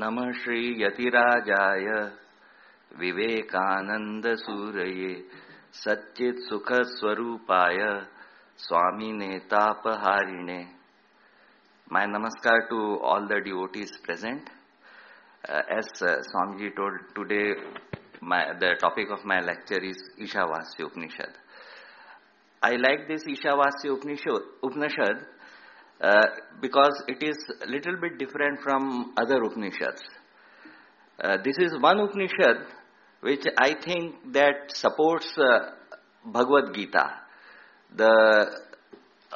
नम श्री यतिराजाय विवेकानंद सूरये सच्चित सुख स्वरूपाय स्वामी नेतापहारिणे my namaskar to all the deities present as Swamiji told today my the topic of my lecture is Ishavasya Upanishad I like this Ishavasya Upanishad Upanishad uh, because it is a little bit different from other Upanishads. Uh, this is one Upanishad which I think that supports uh, Bhagavad Gita, the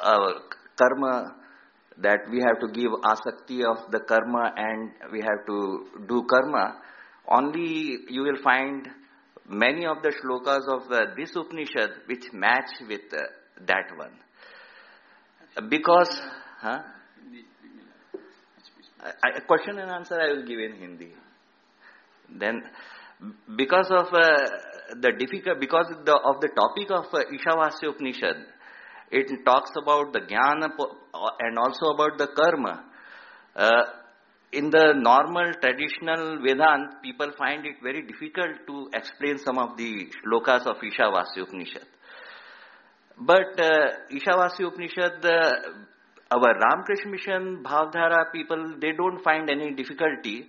uh, karma that we have to give asakti of the karma and we have to do karma. Only you will find many of the shlokas of uh, this Upanishad which match with uh, that one. Because, huh? A question and answer I will give in Hindi. Then, because of uh, the difficult, because of the, of the topic of uh, Ishavasya Upanishad, it talks about the jnana and also about the karma. Uh, in the normal traditional Vedant, people find it very difficult to explain some of the shlokas of Ishavasya Upanishad. But uh, Ishavasya Upanishad, uh, our Ramakrishna Mission Bhavdhara people, they don't find any difficulty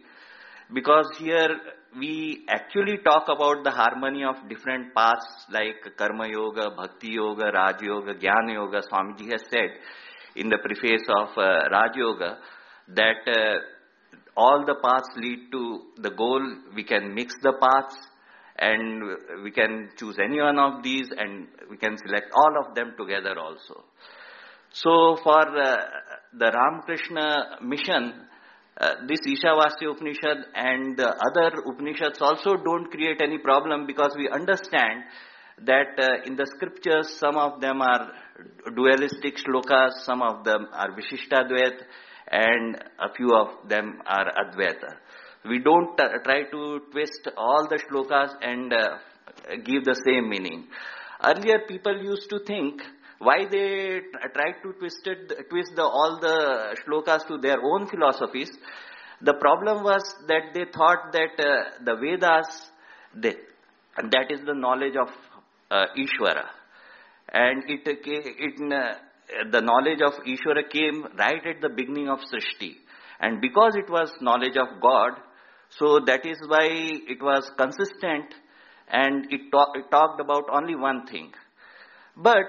because here we actually talk about the harmony of different paths like Karma Yoga, Bhakti Yoga, Raj Yoga, Jnana Yoga. Swamiji has said in the preface of uh, Raj Yoga that uh, all the paths lead to the goal. We can mix the paths and we can choose any one of these and we can select all of them together also. So for uh, the Ramakrishna mission, uh, this Ishavasya Upanishad and the other Upanishads also don't create any problem because we understand that uh, in the scriptures some of them are dualistic shlokas, some of them are Vishishtadvaita and a few of them are Advaita. We don't uh, try to twist all the shlokas and uh, give the same meaning. Earlier people used to think why they tried to twist, the, all the shlokas to their own philosophies. The problem was that they thought that uh, the Vedas, they, that is the knowledge of uh, Ishvara. And it, it, uh, the knowledge of Ishvara came right at the beginning of Srishti. And because it was knowledge of God, so that is why it was consistent and it, talk, it talked about only one thing. But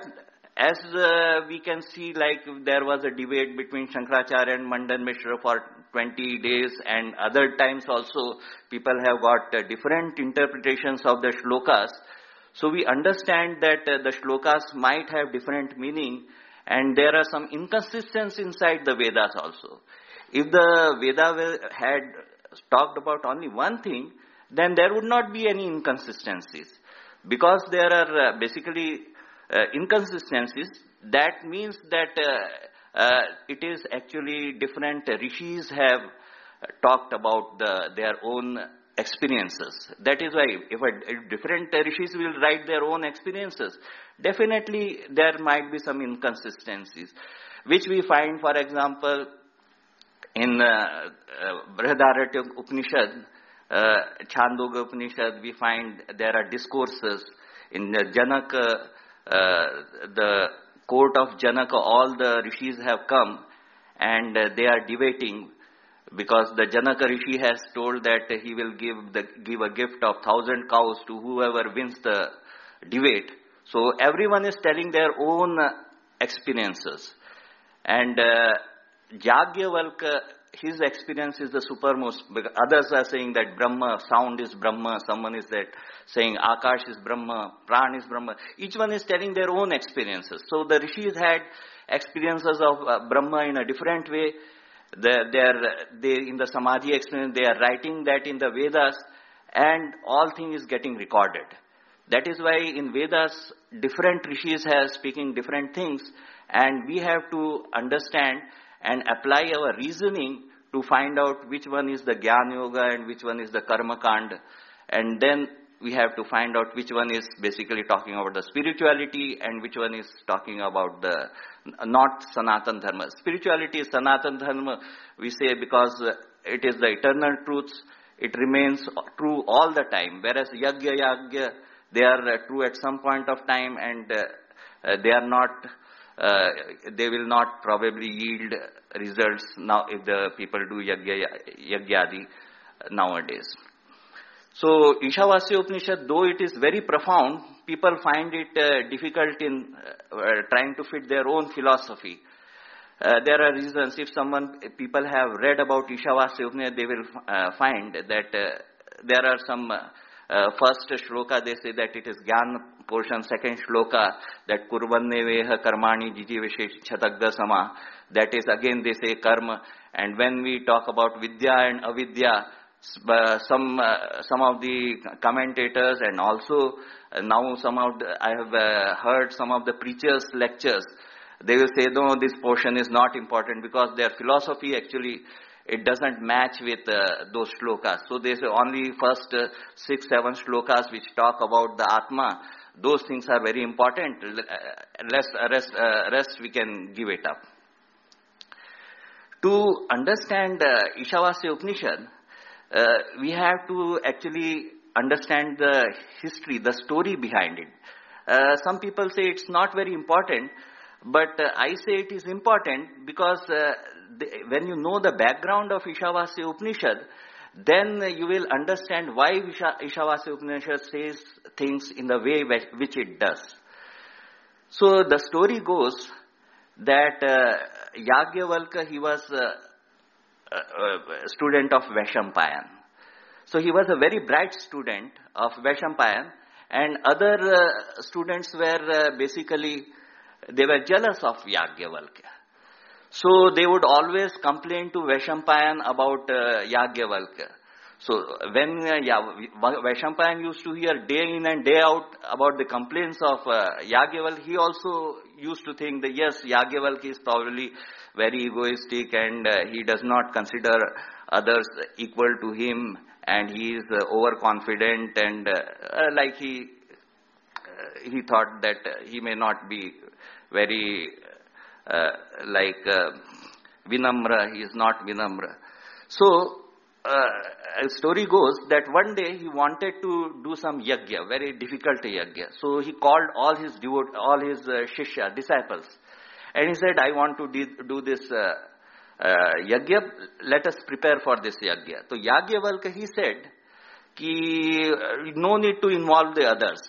as uh, we can see, like there was a debate between Shankaracharya and Mandan Mishra for 20 days, and other times also people have got uh, different interpretations of the shlokas. So we understand that uh, the shlokas might have different meaning, and there are some inconsistencies inside the Vedas also. If the Veda had talked about only one thing, then there would not be any inconsistencies. Because there are uh, basically inconsistencies, that means that uh, uh, it is actually different rishis have talked about the, their own experiences. That is why if, a, if different rishis will write their own experiences, definitely there might be some inconsistencies, which we find, for example, in uh, uh, Upanishad, uh, Chandogya Upanishad, we find there are discourses in the Janaka uh, the court of Janaka, all the rishis have come and uh, they are debating because the Janaka rishi has told that he will give the give a gift of thousand cows to whoever wins the debate. So everyone is telling their own experiences. And uh, Yajnavalkya his experience is the supermost. Others are saying that Brahma, sound is Brahma. Someone is that saying Akash is Brahma, Pran is Brahma. Each one is telling their own experiences. So the rishis had experiences of uh, Brahma in a different way. They, they are, they, in the Samadhi experience, they are writing that in the Vedas and all thing is getting recorded. That is why in Vedas, different rishis have speaking different things and we have to understand and apply our reasoning to find out which one is the Gyan Yoga and which one is the Karma Kand. And then we have to find out which one is basically talking about the spirituality and which one is talking about the not Sanatan Dharma. Spirituality is Sanatan Dharma, we say because it is the eternal truths. It remains true all the time. Whereas yagya yagya, they are true at some point of time and uh, they are not, uh, they will not probably yield results now if the people do yagya yagyadi nowadays. So Ishavasya Upanishad, though it is very profound, people find it uh, difficult in uh, trying to fit their own philosophy. Uh, there are reasons. If someone, people have read about Ishavasya Upanishad, they will uh, find that uh, there are some uh, first shloka, they say that it is Gyan portion, second shloka, that Kurvanne Veha Karmani Jiji Chatagda Sama, that is again they say karma. And when we talk about Vidya and Avidya, uh, some uh, some of the commentators and also uh, now some of the, I have uh, heard some of the preachers lectures. They will say no this portion is not important because their philosophy actually it doesn't match with uh, those shlokas. So say only first uh, six seven shlokas which talk about the atma those things are very important. Rest rest rest we can give it up. To understand Ishavasya Upanishad uh, we have to actually understand the history, the story behind it. Uh, some people say it's not very important, but uh, I say it is important because uh, the, when you know the background of Ishavasya Upanishad, then you will understand why Isha, Ishavasya Upanishad says things in the way which it does. So the story goes that uh, Yagyavalka, he was uh, student of Vaishampayan. So he was a very bright student of Vaishampayan and other uh, students were uh, basically, they were jealous of Yagyavalkya. So they would always complain to Vaishampayan about uh, Yagyavalkya. So when uh, Vaishampayan used to hear day in and day out about the complaints of uh, Yagyaval, he also used to think that yes, Yagyavalkya is probably very egoistic and uh, he does not consider others equal to him and he is uh, overconfident and uh, uh like he uh, he thought that he may not be very uh, like vinamra he is not vinamra so a story goes that one day he wanted to do some yagya very difficult yagya so he called all his devote all his shishya disciples and he said, I want to do this uh, uh, yagya, let us prepare for this yagya. So Yagyavalka, he said, ki, uh, no need to involve the others.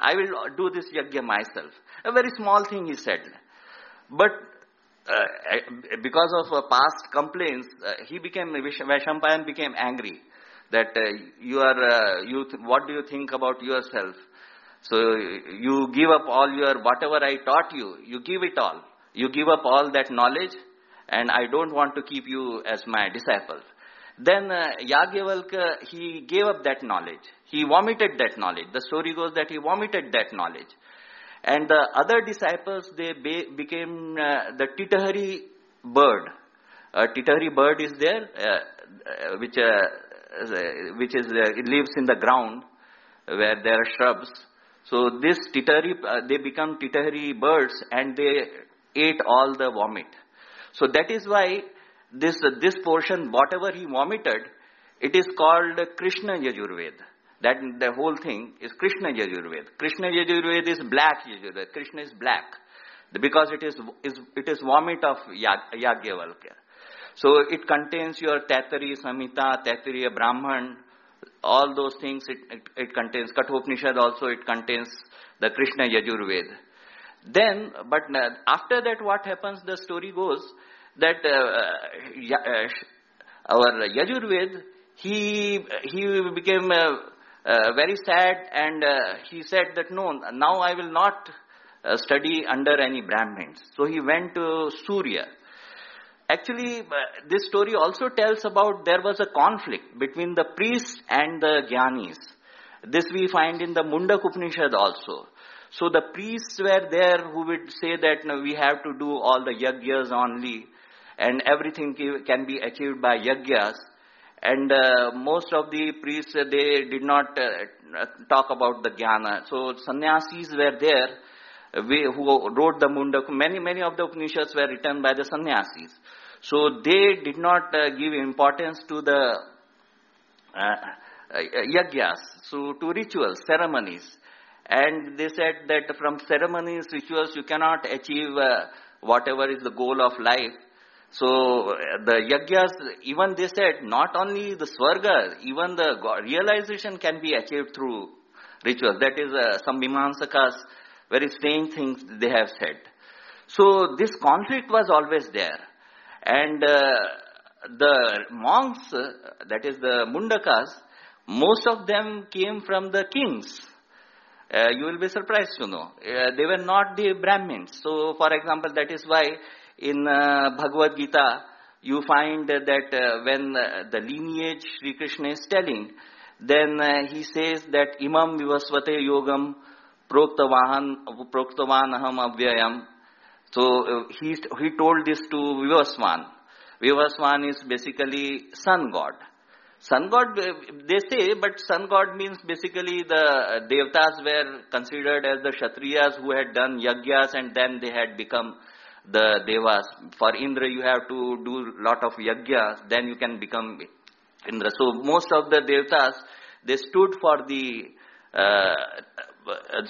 I will do this yagya myself. A very small thing he said. But uh, because of uh, past complaints, uh, he became, Vaishampayan became angry that uh, you are, you what do you think about yourself? So you give up all your, whatever I taught you, you give it all. You give up all that knowledge and I don't want to keep you as my disciple. Then uh, Yagyavalka, he gave up that knowledge. He vomited that knowledge. The story goes that he vomited that knowledge. And the other disciples, they be, became uh, the titahari bird. A titahari bird is there, uh, uh which, uh, which is, uh, lives in the ground where there are shrubs. So this titahari, they become titahari birds and they ate all the vomit. So that is why this, this portion, whatever he vomited, it is called Krishna Yajurved. That the whole thing is Krishna Yajurved. Krishna Yajurved is black Yajurved. Krishna is black. Because it is, is it is vomit of Yagyavalkya. So it contains your Taitari Samhita, Taitariya Brahman, all those things it, it, it contains. Kathopnishad also it contains the Krishna Yajurved. Then, but uh, after that what happens, the story goes that uh, uh, our Yajurved, he, he became uh, uh, very sad and uh, he said that no, now I will not study under any Brahmins. So he went to Surya. Actually, this story also tells about there was a conflict between the priests and the Jnanis. This we find in the Mundak Upanishad also. So the priests were there who would say that no, we have to do all the yagyas only and everything can be achieved by yagyas. And uh, most of the priests, uh, they did not uh, talk about the jnana. So sannyasis were there we, who wrote the Mundak. Many, many of the Upanishads were written by the sannyasis. So they did not uh, give importance to the uh, uh, yagyas, so to rituals, ceremonies. And they said that from ceremonies, rituals, you cannot achieve uh, whatever is the goal of life. So the yagyas, even they said, not only the swarga, even the realization can be achieved through rituals. That is uh, some Mimamsakas, very strange things they have said. So this conflict was always there. And uh, the monks, that is the Mundakas, most of them came from the kings. Uh, you will be surprised to know. Uh, they were not the Brahmins. So, for example, that is why in uh, Bhagavad Gita, you find that uh, when uh, the lineage Sri Krishna is telling, then uh, he says that imam vivasvate yogam proktavan proktavanaham avyayam. So uh, he, he told this to Vivaswan. Vivaswan is basically sun god. Sun god, they say, but sun god means basically the devtas were considered as the kshatriyas who had done yagyas and then they had become the devas. For Indra, you have to do lot of yagyas, then you can become Indra. So most of the devtas, they stood for the uh,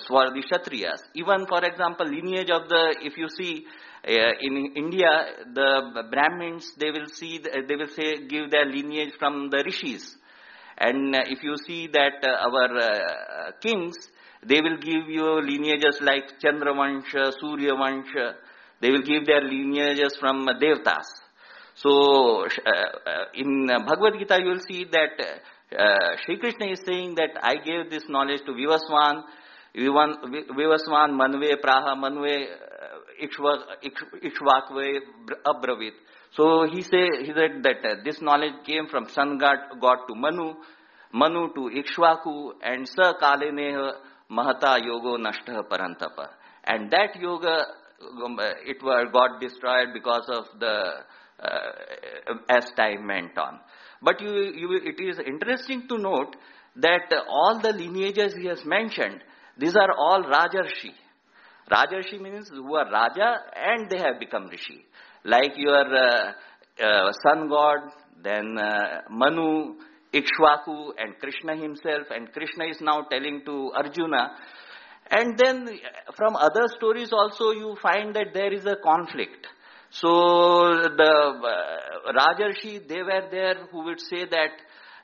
for the kshatriyas. Even for example, lineage of the, if you see uh, in India, the Brahmins, they will see, they will say, give their lineage from the rishis. And uh, if you see that uh, our uh, kings, they will give you lineages like Chandravansha, Suryavansha, they will give their lineages from Devtas. So, uh, uh, in Bhagavad Gita, you will see that uh, Sri Krishna is saying that I gave this knowledge to Vivaswan, Vivaswan Manve Praha Manve Ikshvakve Abravit. So he, say, he said that uh, this knowledge came from sun god, god to Manu, Manu to Ikshvaku, and Sa Kaleneha Mahata Yogo Nashtha Parantapa. And that yoga, um, it got destroyed because of the, uh, as time went on. But you, you, it is interesting to note that all the lineages he has mentioned, these are all Rajarshi. Rajarshi means who are Raja and they have become Rishi. Like your uh, uh, sun god, then uh, Manu, Ikshvaku and Krishna himself and Krishna is now telling to Arjuna. And then from other stories also you find that there is a conflict. So the uh, Rajarshi, they were there who would say that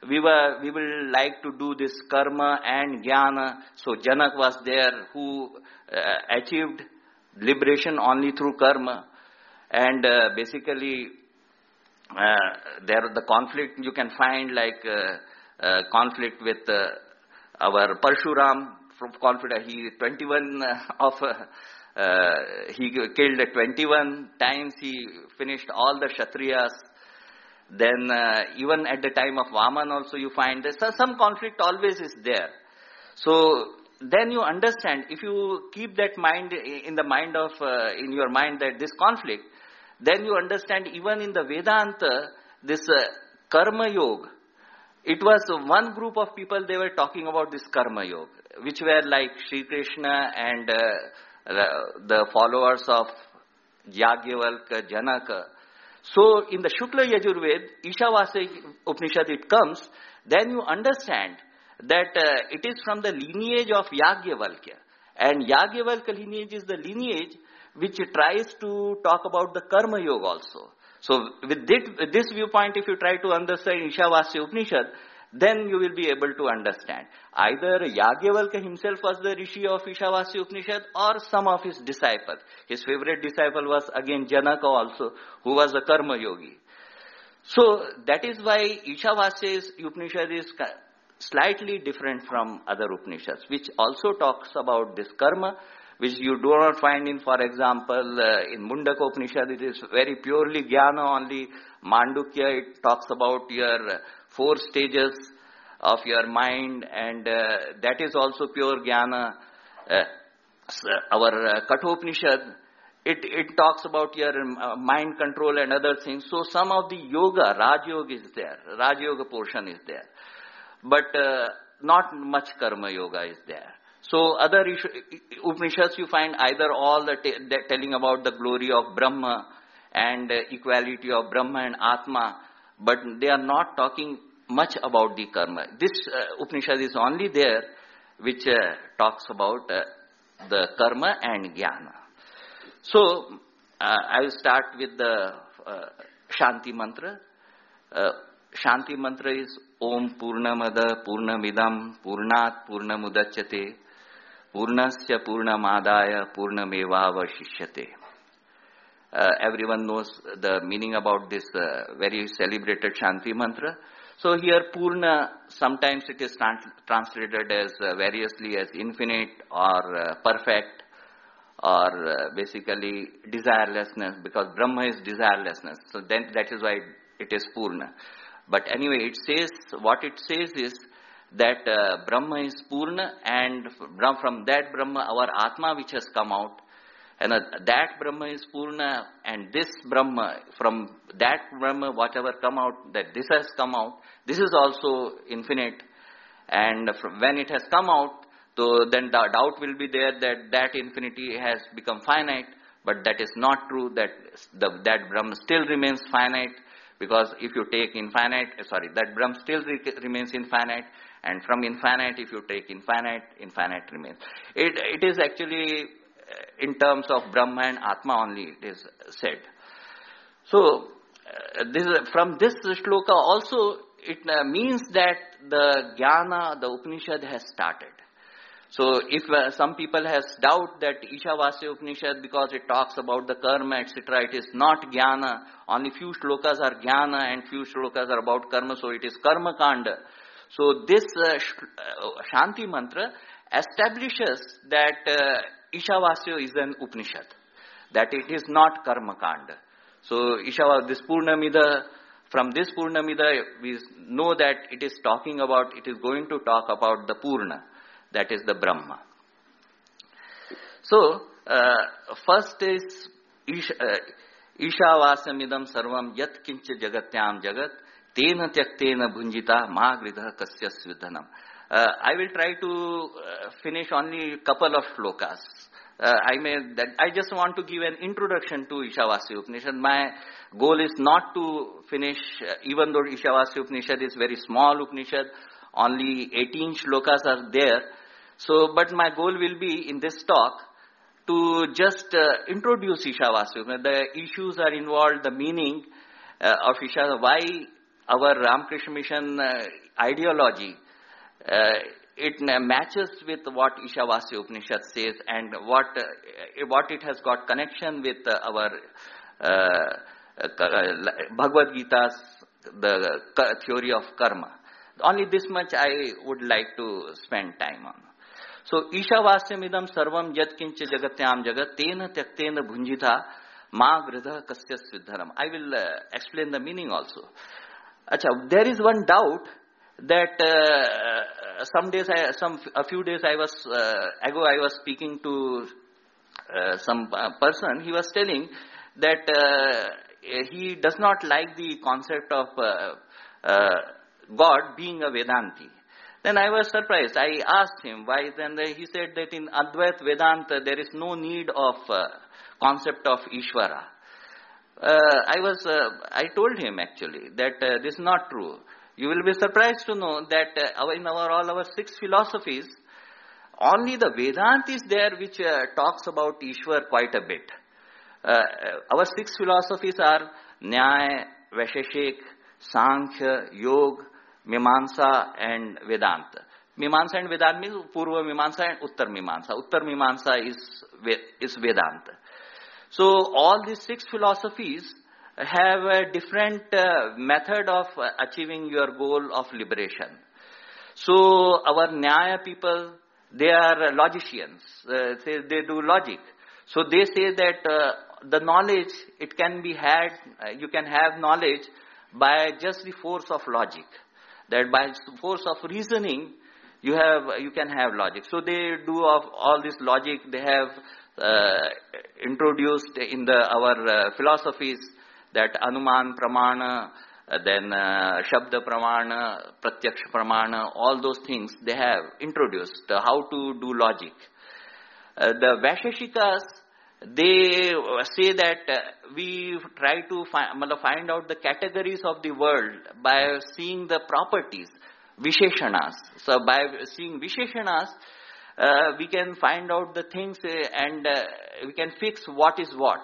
we were, we will like to do this karma and jnana. So Janak was there who uh, achieved liberation only through karma. And uh, basically, uh, there the conflict you can find like uh, uh, conflict with our Parshuram conflict. He 21 of he killed 21 times. He finished all the kshatriyas. Then even at the time of Vaman also you find some conflict always is there. So then you understand, if you keep that mind in the mind of, uh, in your mind that this conflict, then you understand even in the Vedanta, this uh, karma yoga, it was one group of people they were talking about this karma yoga, which were like Sri Krishna and uh, the followers of Yagyavalka, Janaka. So in the Shukla Yajurved, Ishavasya Upanishad it comes, then you understand that uh, it is from the lineage of Yagyavalkya. And Yagyavalkya lineage is the lineage which tries to talk about the Karma Yoga also. So with this, viewpoint, if you try to understand Ishavasya Upanishad, then you will be able to understand. Either Yagyavalkya himself was the Rishi of Ishavasya Upanishad or some of his disciples. His favorite disciple was again Janaka also, who was a Karma Yogi. So that is why Ishavasya Upanishad is slightly different from other Upanishads, which also talks about this karma, which you do not find in, for example, uh, in Mundaka Upanishad, it is very purely jnana only. Mandukya, it talks about your four stages of your mind, and uh, that is also pure jnana. Uh, our uh, Kathopanishad, it, it talks about your uh, mind control and other things. So some of the yoga, Raj Yoga is there. Raj Yoga portion is there but uh, not much karma yoga is there. So other Upanishads you find either all the telling about the glory of Brahma and equality of Brahma and Atma, but they are not talking much about the karma. This uh, Upanishad is only there which uh, talks about uh, the karma and jnana. So, uh, I will start with the uh, Shanti mantra. Uh, Shanti mantra is Om Purnamada Purnamidam Purnat Purnamudachyate Purnasya Purnamadaya Purnamevavashishyate. Uh, everyone knows the meaning about this uh, very celebrated Shanti mantra. So here Purna, sometimes it is trans translated as uh, variously as infinite or uh, perfect or basically desirelessness because Brahma is desirelessness. So that is why it is Purna. But anyway, it says, what it says is that uh, Brahma is Purna and from that Brahma our Atma which has come out. And uh, that Brahma is Purna and this Brahma, from that Brahma, whatever come out, that this has come out, this is also infinite. And when it has come out, so then the doubt will be there that that infinity has become finite, but that is not true, that the, that Brahma still remains finite, because if you take infinite, uh, sorry, that Brahma still re remains infinite, and from infinite, if you take infinite, infinite remains. It, it is actually in terms of Brahma and Atma only it is said. So, uh, this, from this shloka also it uh, means that the jnana, the Upanishad has started. So if uh, some people has doubt that Ishavasya Upanishad because it talks about the karma etc. it is not jnana, only few shlokas are jnana and few shlokas are about karma so it is karma kanda. So this uh, uh, Shanti mantra establishes that uh, Ishavasya is an Upanishad, that it is not Karma Kanda. So Ishava, this Purnamida, from this Purnamida, we know that it is talking about, it is going to talk about the Purna, that is the Brahma. So, uh, first is Ish, uh, Ishavasamidam sarvam yat kincha jagatyam jagat Tena Tyaktena Bhunjita Magridha Kasya Svidhanam. Uh, I will try to uh, finish only couple of shlokas. Uh, I may, that, I just want to give an introduction to Ishavasya Upanishad. My goal is not to finish, uh, even though Ishavasya Upanishad is very small Upanishad, only 18 shlokas are there. So, but my goal will be in this talk to just uh, introduce Ishavasya. The issues are involved, the meaning uh, of Ishavasya, why our Ramakrishna Mission ideology uh, it matches with what Ishavasya Upanishad says and what, uh, what it has got connection with uh, our Bhagavad Gita's the theory of karma. Only this much I would like to spend time on. So, yat kincha jagatyam jagat tena tyaktena bhunjita ma gridha kasya svidhanam. I will uh, explain the meaning also. Achha, there is one doubt that uh, some days, I, some a few days I was uh, ago, I was speaking to uh, some uh, person. He was telling that uh, he does not like the concept of uh, God being a Vedanti. Then I was surprised. I asked him why. Then he said that in Advait Vedanta there is no need of concept of Ishvara. I was. I told him actually that this is not true. You will be surprised to know that uh, in our, all our six philosophies, only the Vedanta is there which uh, talks about Ishwar quite a bit. Uh, uh our six philosophies are Nyaya, Vaisheshik, Sankhya, Yoga, Mimamsa and Vedanta. Mimamsa and Vedanta means Purva Mimamsa and Uttar Mimamsa. Uttar Mimamsa is, is Vedanta. So all these six philosophies have a different uh, method of achieving your goal of liberation. So our Nyaya people, they are logicians. Uh, they, they do logic. So they say that uh, the knowledge, it can be had, uh, you can have knowledge by just the force of logic. That by force of reasoning, you have, you can have logic. So they do of all this logic, they have uh, introduced in the, our uh, philosophies that Anuman Pramana, uh, then uh, Shabda Pramana, Pratyaksha Pramana, all those things they have introduced, uh, how to do logic. Uh, the Vaisheshikas, they say that uh, we try to find, find out the categories of the world by seeing the properties, Visheshanas. So by seeing Visheshanas, uh, we can find out the things uh, and uh, we can fix what is what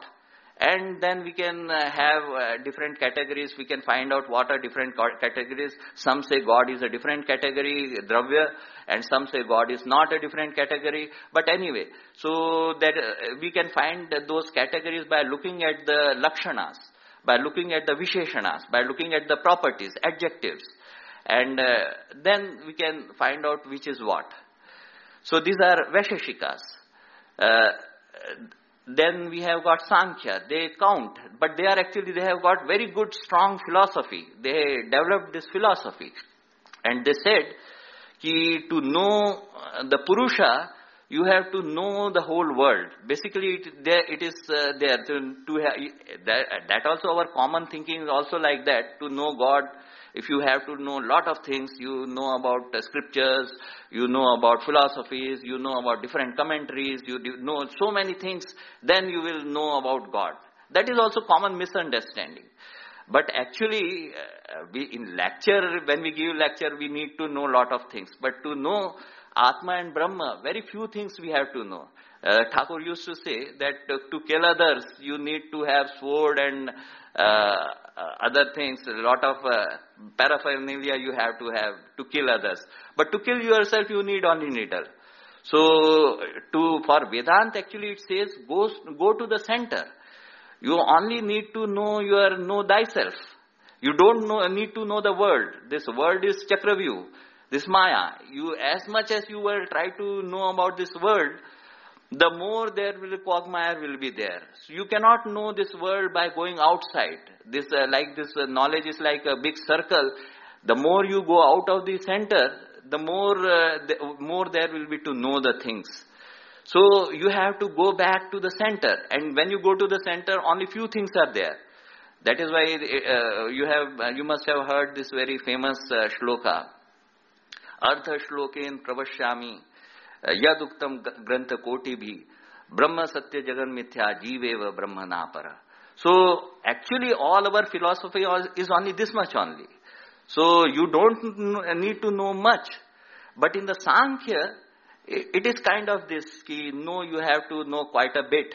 and then we can uh, have different categories. We can find out what are different categories. Some say God is a different category, Dravya, and some say God is not a different category. But anyway, so that we can find those categories by looking at the lakshanas, by looking at the visheshanas, by looking at the properties, adjectives. And then we can find out which is what. So these are Vaisheshikas. Uh, then we have got Sankhya. They count, but they are actually, they have got very good, strong philosophy. They developed this philosophy. And they said, ki to know the Purusha, you have to know the whole world. Basically, it, there, it is uh, there to, to have, that, that also our common thinking is also like that, to know God if you have to know a lot of things, you know about uh, scriptures, you know about philosophies, you know about different commentaries, you know so many things, then you will know about God. That is also common misunderstanding. But actually, uh, we, in lecture, when we give lecture, we need to know a lot of things. But to know Atma and Brahma, very few things we have to know. Uh, Thakur used to say that uh, to kill others, you need to have sword and other things, a lot of uh, paraphernalia you have to have to kill others. But to kill yourself, you need only needle. So, to for Vedant, actually it says, go, go to the center. You only need to know your know thyself. You don't know, need to know the world. This world is Chakravyu, this Maya. You, as much as you will try to know about this world, the more there will be quagmire will be there. So you cannot know this world by going outside. This uh, like this uh, knowledge is like a big circle. The more you go out of the center, the more uh, the more there will be to know the things. So you have to go back to the center, and when you go to the center, only few things are there. That is why uh, you have uh, you must have heard this very famous uh, shloka. Artha shloken pravashyami यद उत्तम ग्रंथ कोटि भी, ब्रह्म सत्य जगन मिथ्या जीवेव ब्रह्म ना पर so actually all our philosophy is only this much only so you don't need to know much but in the Sankhya it is kind of this, ki, no, you have to know quite a bit.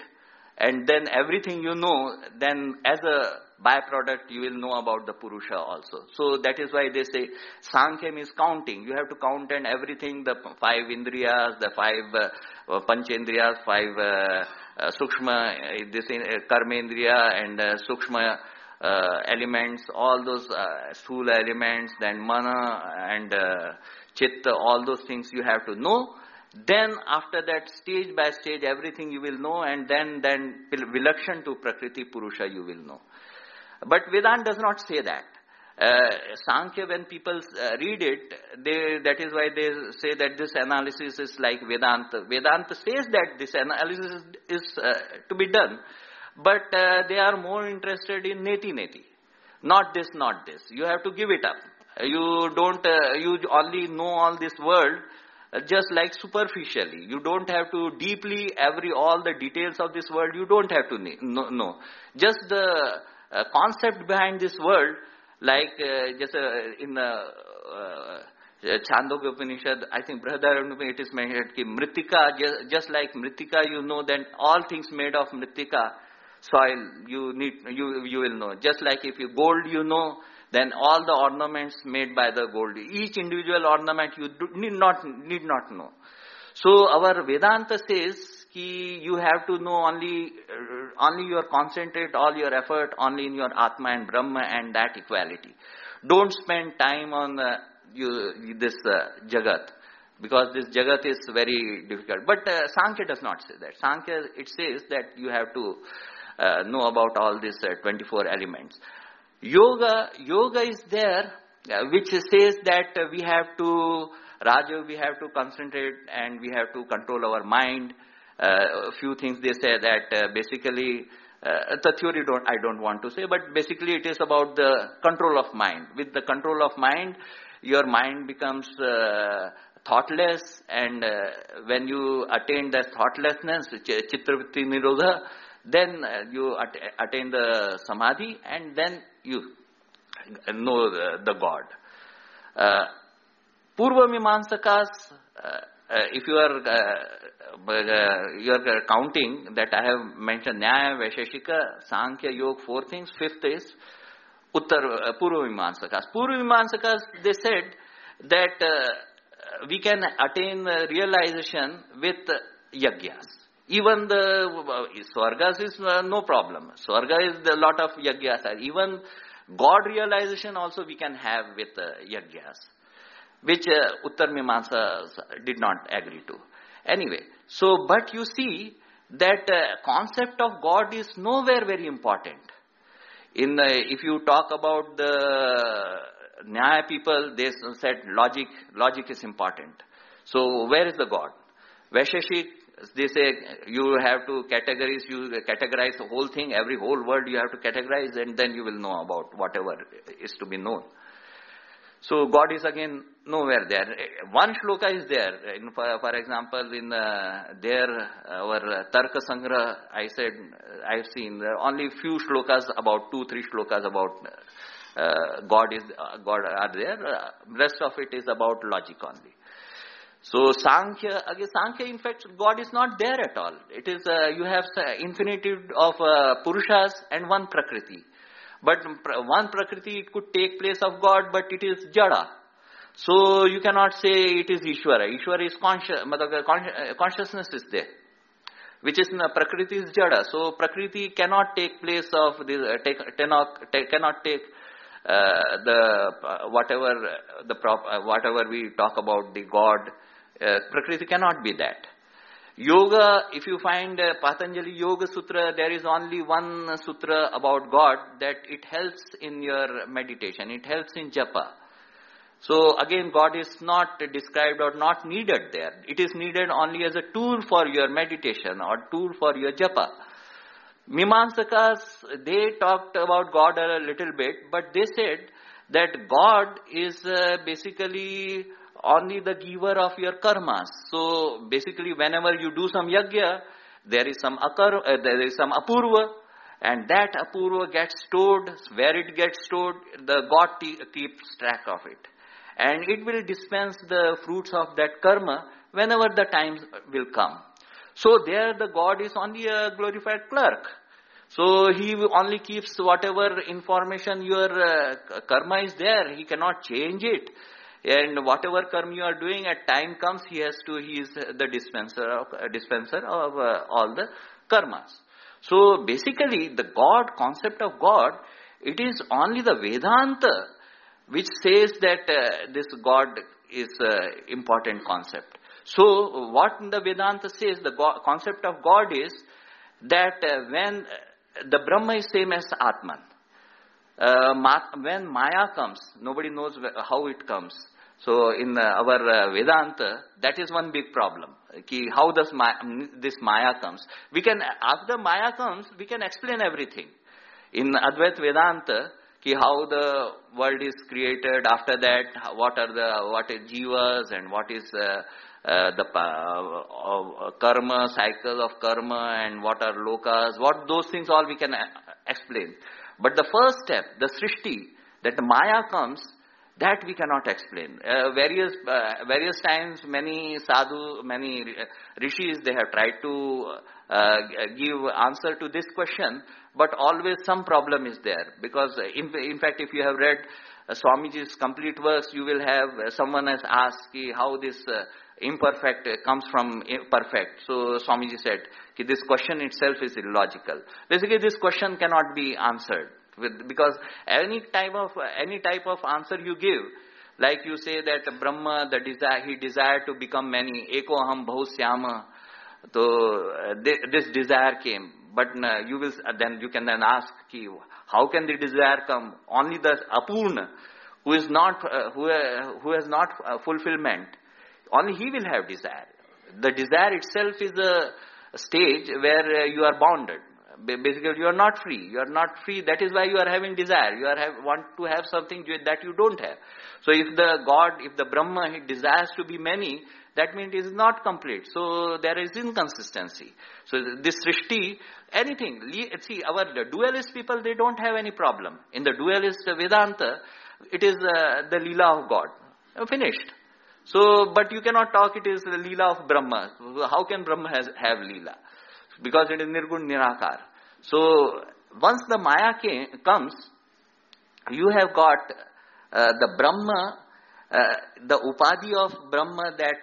And then everything you know, then as a byproduct you will know about the Purusha also. So that is why they say Sankhya is counting. You have to count and everything, the five Indriyas, the five uh, Panchendriyas, five uh, uh, Sukshma, uh, this uh, Karmendriya and uh, Sukshma uh, elements, all those uh, Sthula elements, then Mana and uh, Chitta, all those things you have to know. Then after that, stage by stage, everything you will know and then, then Vilakshan to Prakriti Purusha you will know. But Vedanta does not say that. Uh, Sankhya, when people uh, read it, they, that is why they say that this analysis is like Vedanta. Vedanta says that this analysis is, is uh, to be done, but uh, they are more interested in neti neti. Not this, not this. You have to give it up. You don't, uh, you only know all this world uh, just like superficially. You don't have to deeply, every, all the details of this world, you don't have to know. Just the uh, concept behind this world, like uh, just uh, in the uh, Chandogya Upanishad, I think Brihadaranyaka it is mentioned ki Mritika, just, just like Mritika, you know then all things made of Mritika, soil, you need, you, you will know. Just like if you gold, you know, then all the ornaments made by the gold, each individual ornament you do, need not, need not know. So our Vedanta says you have to know only, uh, only your concentrate all your effort only in your Atma and Brahma and that equality. Don't spend time on uh, this uh, Jagat because this Jagat is very difficult. But uh, Sankhya does not say that. Sankhya, it says that you have to uh, know about all these uh, 24 elements. Yoga, yoga is there, which says that we have to, Raja, we have to concentrate and we have to control our mind a few things they say that uh, basically uh, the theory don't I don't want to say, but basically it is about the control of mind. With the control of mind, your mind becomes uh, thoughtless and uh, when you attain that thoughtlessness, chittavritti nirodha, then uh, you at attain the samadhi and then you know the, the God. Uh, Purva Mimamsakas, uh, uh, if you are uh, you are counting that I have mentioned Nyaya, Vaisheshika, Sankhya, Yoga, four things. Fifth is Uttar uh, Purva Mimamsakas. They said that uh, we can attain realization with yagyas. Even the uh, Swargas is uh, no problem. Swarga is a lot of yagyas. Even God realization also we can have with uh, yagyas, which uh, Uttar did not agree to. Anyway, so but you see that uh, concept of God is nowhere very important. In uh, if you talk about the Nyaya people, they said logic, logic is important. So where is the God? Vaisheshik, they say you have to categorize, you categorize the whole thing, every whole word you have to categorize and then you will know about whatever is to be known. So God is again nowhere there. One shloka is there. In, for, for, example, in uh, there, our Tarka Sangraha, I said, I've seen only few shlokas, about two, three shlokas about uh, God is uh, God are there. Uh, rest of it is about logic only. So Sankhya, again Sankhya, in fact, God is not there at all. It is uh, you have infinitude of uh, Purushas and one Prakriti. But one Prakriti it could take place of God, but it is Jada. So you cannot say it is Ishvara. Ishvara is conscious, consciousness is there. Which is Prakriti is Jada. So Prakriti cannot take place of this, uh, take, cannot, take, cannot take uh, the uh, whatever the prop, whatever we talk about the God, Prakriti cannot be that. Yoga, if you find uh, Patanjali Yoga Sutra, there is only one sutra about God that it helps in your meditation, it helps in japa. So again, God is not described or not needed there. It is needed only as a tool for your meditation or tool for your japa. Mimamsakas, they talked about God a little bit, but they said that God is uh, basically only the giver of your karmas. So basically whenever you do some yajna, there is some akar, uh, there is some apurva, and that apurva gets stored, where it gets stored, the God keeps track of it. And it will dispense the fruits of that karma whenever the time will come. So there the God is only a glorified clerk. So he only keeps whatever information your uh, karma is there. He cannot change it. And whatever karma you are doing, at time comes, he has to, he is the dispenser of, uh, dispenser of uh, all the karmas. So basically, the God, concept of God, it is only the Vedanta which says that uh, this God is uh, important concept. So what the Vedanta says, the God, concept of God is that uh, when the Brahma is same as Atman. Uh, when Maya comes, nobody knows how it comes. So in uh, our uh, Vedanta, that is one big problem. How does Maya, this Maya comes? We can, after Maya comes, we can explain everything. In Advaita Vedanta, how the world is created, after that, what are the, what is jivas and what is uh, uh, the uh, karma, cycle of karma and what are lokas, what those things all we can uh, explain. But the first step, the srishti, that Maya comes, that we cannot explain. Uh, various uh, various times, many sadhu, many rishis, they have tried to uh, give answer to this question, but always some problem is there. Because in, in fact, if you have read uh, Swamiji's complete works, you will have uh, someone has asked how this uh, imperfect comes from perfect. So Swamiji said, this question itself is illogical. Basically, this question cannot be answered with, because any type of any type of answer you give, like you say that Brahma, the desire, he desired to become many. Eko aham bahusyama. So uh, this desire came, but uh, you will then you can then ask, how can the desire come? Only the apurna, who is not uh, who uh, who has not uh, fulfillment, only he will have desire. The desire itself is a stage where uh, you are bounded. Basically, you are not free. You are not free. That is why you are having desire. You are have, want to have something that you don't have. So if the God, if the Brahma, he desires to be many, that means it is not complete. So there is inconsistency. So this Srishti, anything, see our dualist people, they don't have any problem. In the dualist Vedanta, it is uh, the Leela of God. Finished. So, but you cannot talk it is the Leela of Brahma. How can Brahma has, have Leela? Because it is Nirgun Nirakar. So, once the Maya came, comes, you have got uh, the Brahma, uh, the Upadhi of Brahma that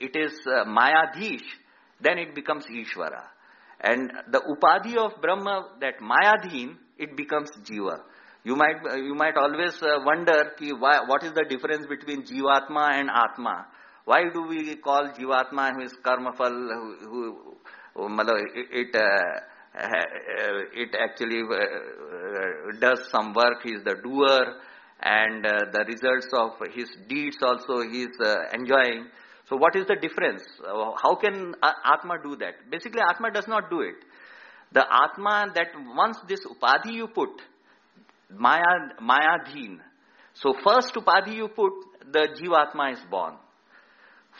it is uh, then it becomes Ishvara. And the Upadhi of Brahma, that Mayadhin, it becomes Jiva. You might, you might always uh, wonder ki why, what is the difference between Jivatma and Atma. Why do we call Jivatma who is Karmafal, who, who, who it, uh, it actually uh, does some work, he is the doer, and uh, the results of his deeds also he is uh, enjoying. So what is the difference? Uh, how can Atma do that? Basically Atma does not do it. The Atma that once this upadhi you put, Maya, Mayadhin. So first Upadhi you put, the Jivatma is born.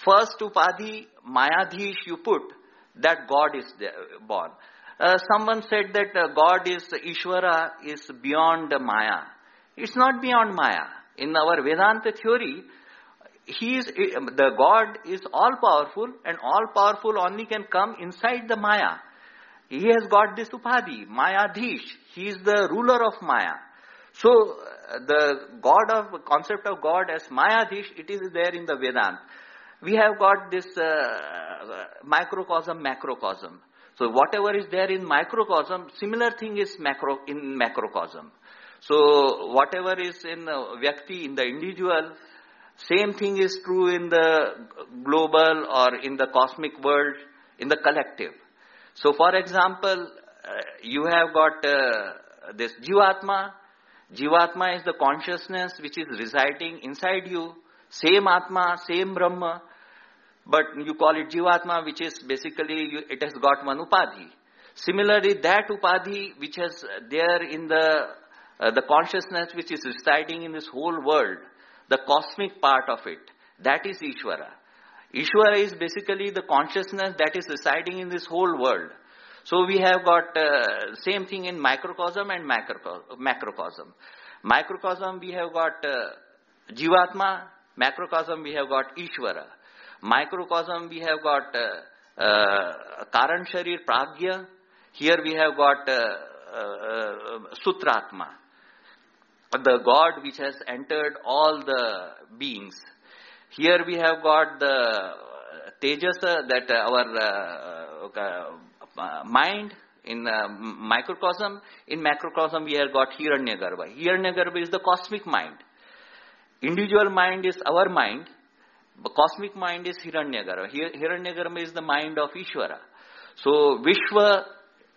First Upadhi, Mayadhish you put, that God is born. Uh, someone said that uh, God is, Ishvara is beyond Maya. It's not beyond Maya. In our Vedanta theory, he is, the God is all powerful and all powerful only can come inside the Maya. He has got this Upadhi, Mayadhish. He is the ruler of Maya. So uh, the God of concept of God as Mayadhish, it is there in the Vedanta. We have got this uh, microcosm, macrocosm. So whatever is there in microcosm, similar thing is macro in macrocosm. So whatever is in Vyakti, in the individual, same thing is true in the global or in the cosmic world, in the collective. So for example, uh, you have got uh, this Jivatma, Jivatma is the consciousness which is residing inside you. Same Atma, same Brahma. But you call it Jivatma, which is basically, you, it has got one Upadhi. Similarly, that Upadhi which is there in the, uh, the consciousness which is residing in this whole world, the cosmic part of it, that is Ishvara. Ishvara is basically the consciousness that is residing in this whole world. So we have got uh, same thing in microcosm and macrocosm. Microcosm we have got uh, Jivatma, macrocosm we have got Ishvara. Microcosm we have got uh, uh, Karan Sharir Pragya. Here we have got uh, uh, Sutratma. The God which has entered all the beings. Here we have got the Tejasa that our uh, uh, mind, in uh, microcosm. In macrocosm, we have got Hiranyagarbha. Hiranyagarbha is the cosmic mind. Individual mind is our mind. The cosmic mind is Hiranyagarbha. Hiranyagarbha is the mind of Ishvara. So Vishwa,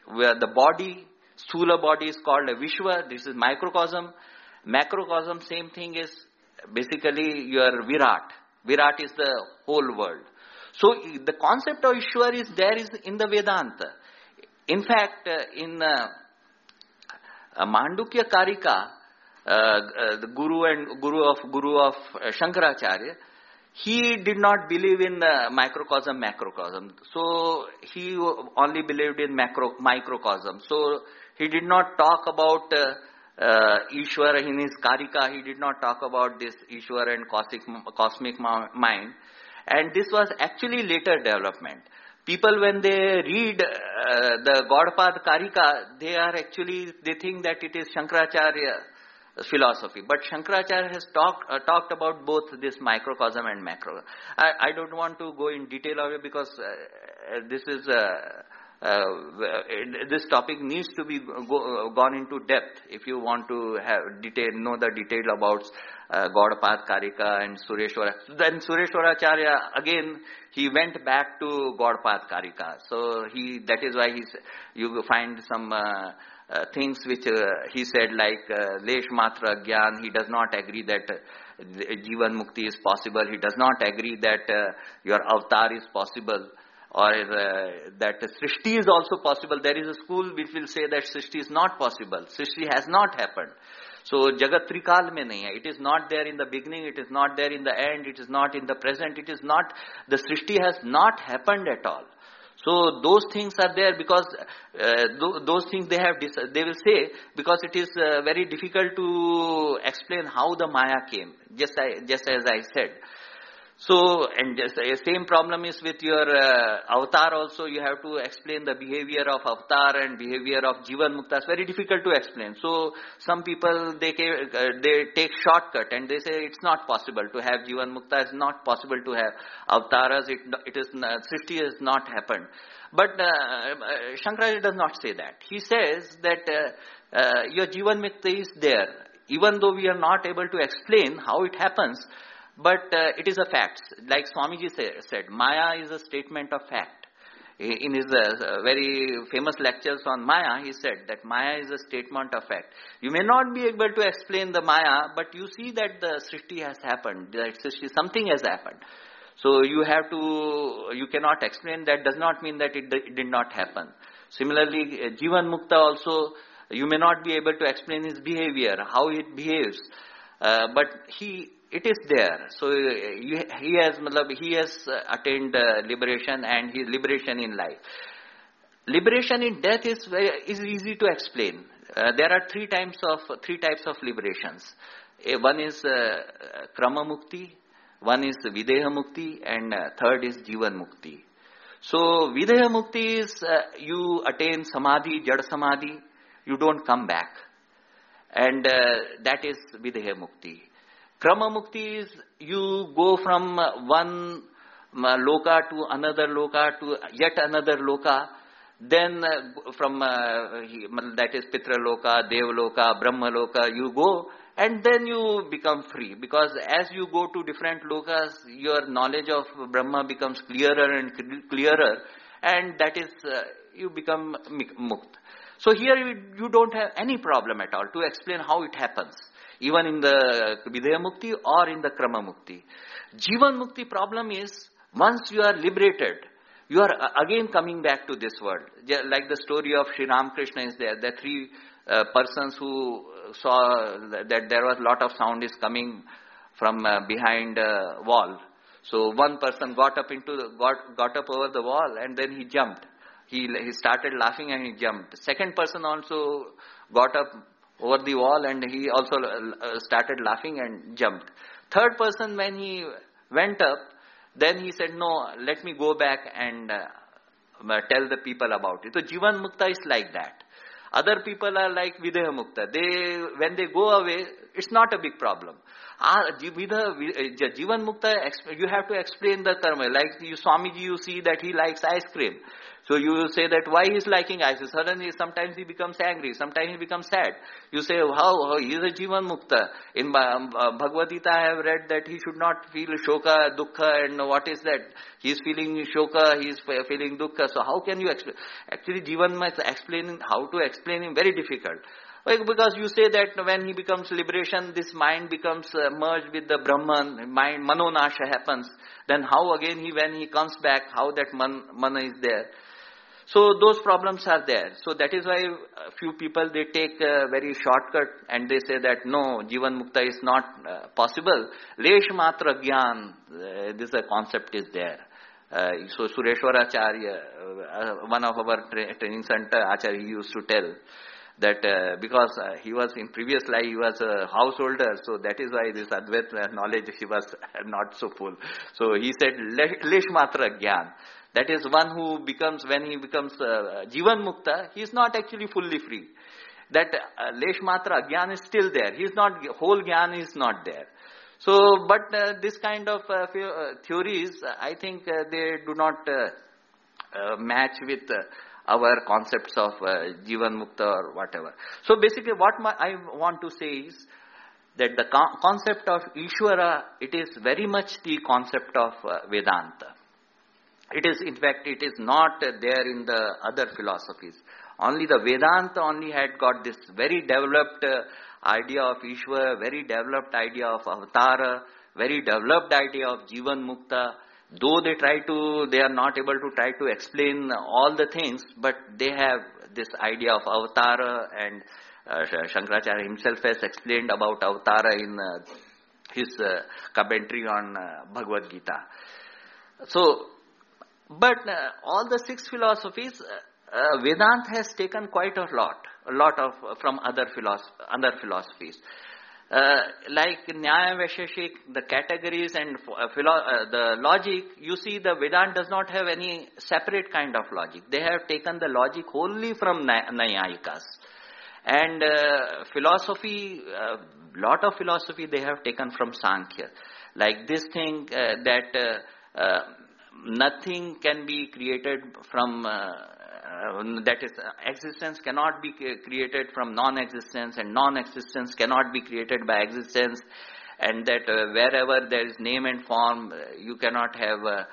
where the body, Sula body is called a Vishwa. This is microcosm. Macrocosm, same thing is basically your Virat. Virat is the whole world. So the concept of Ishwar is there is in the Vedanta. In fact, uh, in uh, uh, Mandukya Karika, the guru and guru of guru of Shankaracharya, he did not believe in microcosm, macrocosm. So he only believed in macro, microcosm. So he did not talk about uh, uh, Ishwar in his Karika. He did not talk about this Ishwar and cosmic, cosmic mind. And this was actually later development. People when they read uh, the Gaudapad Karika, they are actually, they think that it is Shankaracharya philosophy. But Shankaracharya has talked uh, talked about both this microcosm and macro. I, I don't want to go in detail of it because uh, this is uh, uh, this topic needs to be go, gone into depth if you want to have detail know the detail about uh, Karika and Sureshwara. Then Sureshwaracharya again he went back to Gaudapad Karika. So he that is why he you find some uh, uh, things which uh, he said like uh, Lesh Matra Gyan. He does not agree that uh, Jivan Mukti is possible. He does not agree that uh, your avatar is possible. or uh, that Srishti is also possible. There is a school which will say that Srishti is not possible. Srishti has not happened. So Jagat Trikal mein nahi hai. It is not there in the beginning, it is not there in the end, it is not in the present, it is not, the Srishti has not happened at all. So those things are there because uh, th- those things they have they will say because it is uh, very difficult to explain how the Maya came. Just I, just as I said. So, and the same problem is with your uh, avatar also. You have to explain the behavior of avatar and behavior of Jivan Mukta. It's very difficult to explain. So, some people, they, uh, they take shortcut and they say it's not possible to have Jivan Mukta. It's not possible to have avatars. It, it is, uh, Srishti has not happened. But uh, uh, Shankaracharya does not say that. He says that uh, uh, your Jivan Mukta is there. Even though we are not able to explain how it happens, but uh, it is a fact. Like Swamiji say, said, Maya is a statement of fact. In his uh, very famous lectures on Maya, he said that Maya is a statement of fact. You may not be able to explain the Maya, but you see that the Srishti has happened, that Srishti, something has happened. So you have to, you cannot explain that does not mean that it, it did not happen. Similarly, uh, Jivan Mukta also, you may not be able to explain his behavior, how it behaves. Uh, but he it is there. So he has, he has attained liberation and his liberation in life. Liberation in death is is easy to explain. Uh, there are three types of three types of liberations. Uh, one is uh, krama mukti, one is videha mukti, and uh, third is jivan mukti. So videha mukti is uh, you attain samadhi, jad samadhi, you don't come back, and uh, that is videha mukti. Krama Mukti is you go from one loka to another loka to yet another loka. Then uh, from uh, that is Pitra Loka, Dev Loka, Brahma Loka, you go and then you become free because as you go to different lokas, your knowledge of Brahma becomes clearer and clearer, and that is uh, you become mukt. So here you, you don't have any problem at all to explain how it happens even in the Videha Mukti or in the Krama Mukti. Jivan Mukti problem is once you are liberated, you are again coming back to this world. Like the story of Sri Ramakrishna is there. The three uh, persons who saw that there was a lot of sound is coming from uh, behind a wall. So one person got up into the, got got up over the wall and then he jumped. He he started laughing and he jumped. Second person also got up over the wall and he also uh, started laughing and jumped. Third person, when he went up, then he said, No, let me go back and uh, tell the people about it. So, Jivan Mukta is like that. Other people are like Videha Mukta. They, when they go away, it's not a big problem. Ah, Vidha, Jivan Mukta, you have to explain the karma. Like you, Swamiji, you see that he likes ice cream. So you say that why he is liking ice? Suddenly, sometimes he becomes angry, sometimes he becomes sad. You say, how, how he is a Jivan Mukta. In uh, Bhagavad Gita, I have read that he should not feel shoka, dukkha, and what is that? He is feeling shoka, he is feeling dukkha. So how can you explain? Actually, Jivan is explaining how to explain him very difficult. Because you say that when he becomes liberation, this mind becomes uh, merged with the Brahman, mind, manonasha happens. Then how again he, when he comes back, how that man, mana is there. So those problems are there. So that is why few people they take a very shortcut and they say that no, Jivan Mukta is not uh, possible. Lesh Matra Gyan, uh, this a concept is there. Uh, so Sureshwaracharya, uh, one of our tra- training center Acharya, used to tell that uh, because uh, he was in previous life he was a householder so that is why this Advaita knowledge he was not so full so he said lesh matra gyan that is one who becomes, when he becomes uh, Jivan Mukta, he is not actually fully free. That uh, Lesh Gyan is still there. He is not, whole Gyan is not there. So, but uh, this kind of uh, uh theories, I think uh, they do not uh, uh, match with our concepts of Jivan Mukta or whatever. So basically what my, I want to say is that the concept of Ishvara, it is very much the concept of Vedanta. It is, in fact, it is not there in the other philosophies. Only the Vedanta only had got this very developed uh, idea of Ishwar, very developed idea of Avatara, very developed idea of Jivan Mukta, Though they try to, they are not able to try to explain all the things, but they have this idea of avatara and uh, Shankaracharya himself has explained about avatara in uh, his uh, commentary on uh, Bhagavad Gita. So, but uh, all the six philosophies, uh, uh, Vedanta has taken quite a lot, a lot of from other, philosoph- other philosophies. Uh, like Nyaya Vaisheshik, the categories and uh, uh, the logic, you see the Vedanta does not have any separate kind of logic. They have taken the logic wholly from Naiyayikas. And uh, philosophy, uh, lot of philosophy they have taken from Sankhya. Like this thing uh, that nothing can be created from uh, that is, uh, existence cannot be created from non-existence and non-existence cannot be created by existence and that uh, wherever there is name and form, you cannot have a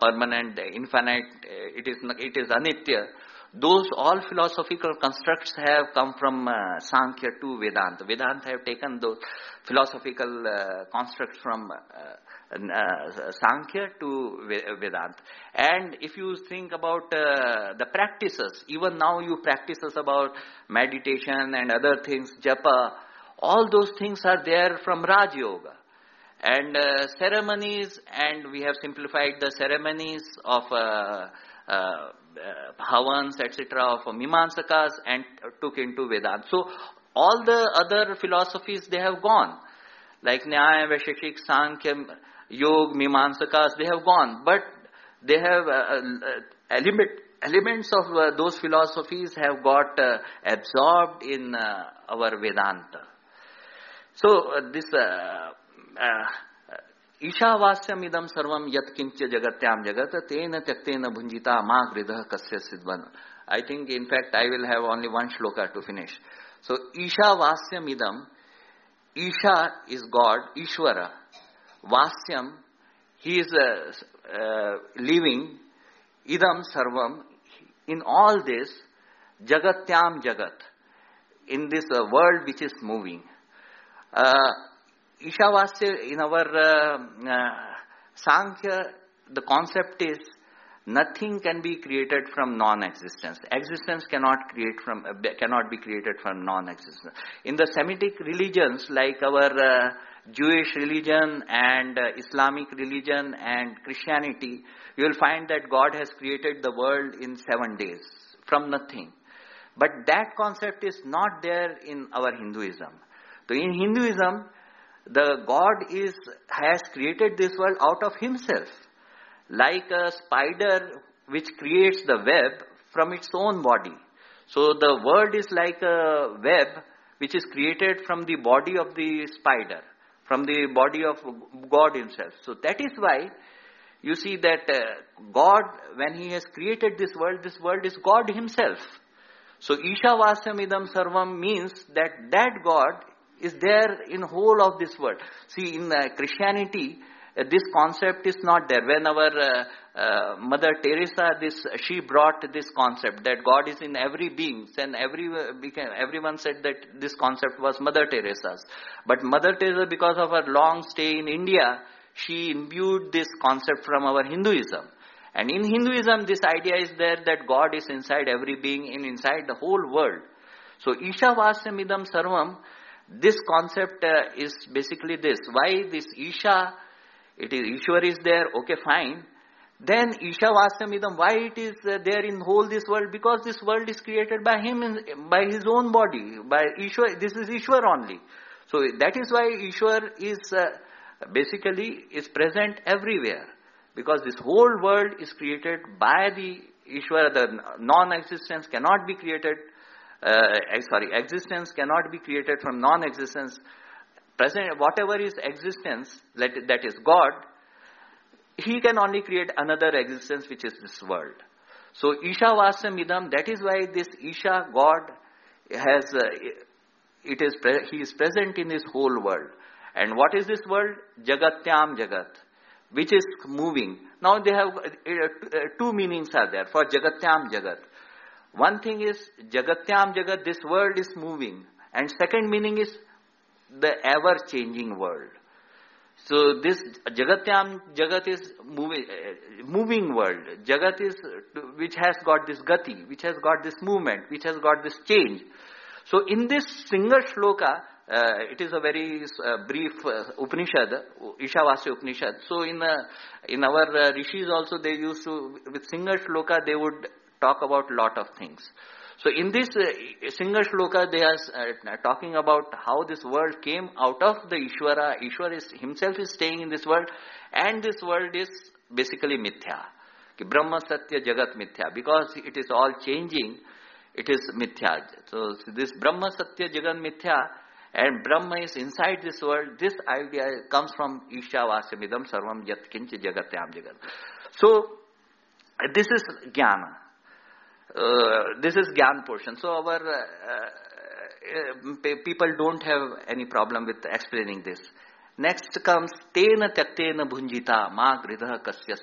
permanent, infinite, it is, it is anitya. Those all philosophical constructs have come from uh, Sankhya to Vedanta. Vedanta have taken those philosophical uh, constructs from uh, Sankhya to Vedanta. And if you think about uh, the practices, even now you practices about meditation and other things, japa, all those things are there from Raj Yoga. And uh, ceremonies, and we have simplified the ceremonies of uh, uh, Havans, etc., of Mimamsakas and took into Vedanta. So all the other philosophies, they have gone. Like Nyaya, Vaisheshik, Sankhya, Yoga, Mimamsakas, they have gone. But they have uh, uh, element, elements of uh, those philosophies have got uh, absorbed in uh, our Vedanta. So uh, this ईशावास्यम इदम सर्वम यत किंच जगत्याम जगत तेन त्यक्तेन भुंजिता मा गृध कस्य सिद्वन I think in fact I will have only one shloka to finish. So Isha idam, Isha is God, Ishvara. Vasyam, he is uh, uh, living, idam sarvam, in all this, jagatyam jagat, in this uh, world which is moving. Uh, Ishavasya, in our uh, uh, Sankhya, the concept is nothing can be created from non-existence. Existence cannot create from uh, cannot be created from non-existence. In the Semitic religions, like our Jewish religion and uh, Islamic religion and Christianity, you will find that God has created the world in seven days from nothing. But that concept is not there in our Hinduism. So in Hinduism, the God is has created this world out of himself. Like a spider which creates the web from its own body. So the world is like a web which is created from the body of the spider from the body of God himself. So that is why you see that uh, God, when he has created this world, this world is God himself. So Ishavasam idam sarvam means that that God is there in whole of this world. See, in uh, Christianity, this concept is not there. When our uh, uh, Mother Teresa, this she brought this concept that God is in every being, and every everyone said that this concept was Mother Teresa's. But Mother Teresa, because of her long stay in India, she imbued this concept from our Hinduism. And in Hinduism, this idea is there that God is inside every being, and inside the whole world. So Isha Vasyamidam Sarvam, this concept uh, is basically this. Why this Isha it is Ishwar is there, okay, fine. Then Ishavastamidam, why it is uh, there in whole this world? Because this world is created by him, in, by his own body, by Ishwar. This is Ishwar only. So that is why Ishwar is uh, basically is present everywhere. Because this whole world is created by the Ishwar. The non-existence cannot be created. Uh, sorry, existence cannot be created from non-existence present, whatever is existence, that, that is God, he can only create another existence which is this world. So Isha Vasamidam, that is why this Isha, God, has, uh, it is, he is present in this whole world. And what is this world? Jagatyam Jagat, which is moving. Now they have, uh, uh, two meanings are there for Jagatyam Jagat. One thing is Jagatyam Jagat, this world is moving. And second meaning is the ever changing world. So this Jagatyam, Jagat is moving, uh, moving world. Jagat is, which has got this gati, which has got this movement, which has got this change. So in this single shloka, uh, it is a very uh, brief uh, Upanishad, Ishavasya Upanishad. So in uh, in our uh, rishis also they used to with single shloka they would talk about lot of things. So in this uh, single shloka they are uh, talking about how this world came out of the Ishvara. Ishvara is himself is staying in this world, and this world is basically mithya. Brahma Satya Jagat Mithya because it is all changing. It is mithya. So this Brahma Satya Jagat Mithya and Brahma is inside this world. This idea comes from Isha Vasamidam Sarvam Yat Kincha Jagatyam Jagat. So, this is Jnana. Uh, this is Gyan portion. So, our uh, uh, people don't have any problem with explaining this. Next comes Tena Tyaktena Bhunjita Ma Gridha Kasya.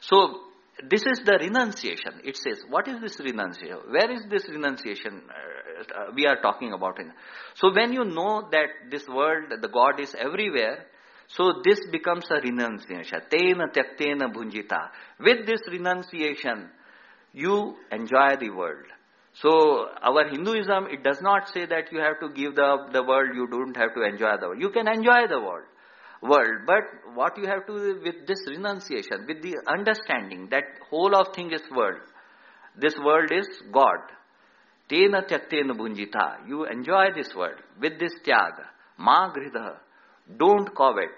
So, this is the renunciation. It says, what is this renunciation? Where is this renunciation uh, uh, we are talking about? In? So when you know that this world, the God is everywhere, so this becomes a renunciation. Tena tyaktena bhunjita. With this renunciation, you enjoy the world. So our Hinduism, it does not say that you have to give the, the world, you don't have to enjoy the world. You can enjoy the world world. But what you have to do with this renunciation, with the understanding that whole of thing is world. This world is God. Tena tyaktena bhunjita. You enjoy this world with this tyaga. Ma gridha. Don't covet.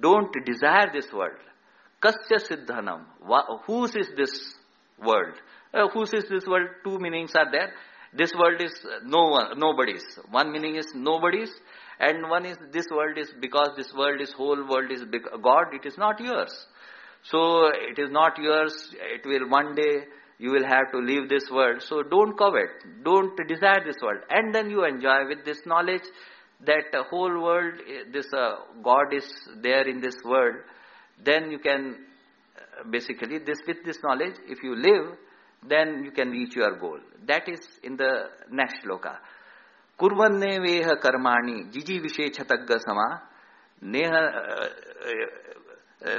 Don't desire this world. Kasya svidhanam. Whose is this world? Uh, whose is this world? Two meanings are there. This world is no one, nobody's. One meaning is nobody's and one is this world is because this world is whole world is God, it is not yours. So it is not yours. It will one day you will have to leave this world. So don't covet, don't desire this world, and then you enjoy with this knowledge that the whole world, this uh, God is there in this world. Then you can basically this with this knowledge, if you live, then you can reach your goal. That is in the next loka. कुर्वन्ने वेह कर्माणि जिजी विशेषतज्ञ समा नेह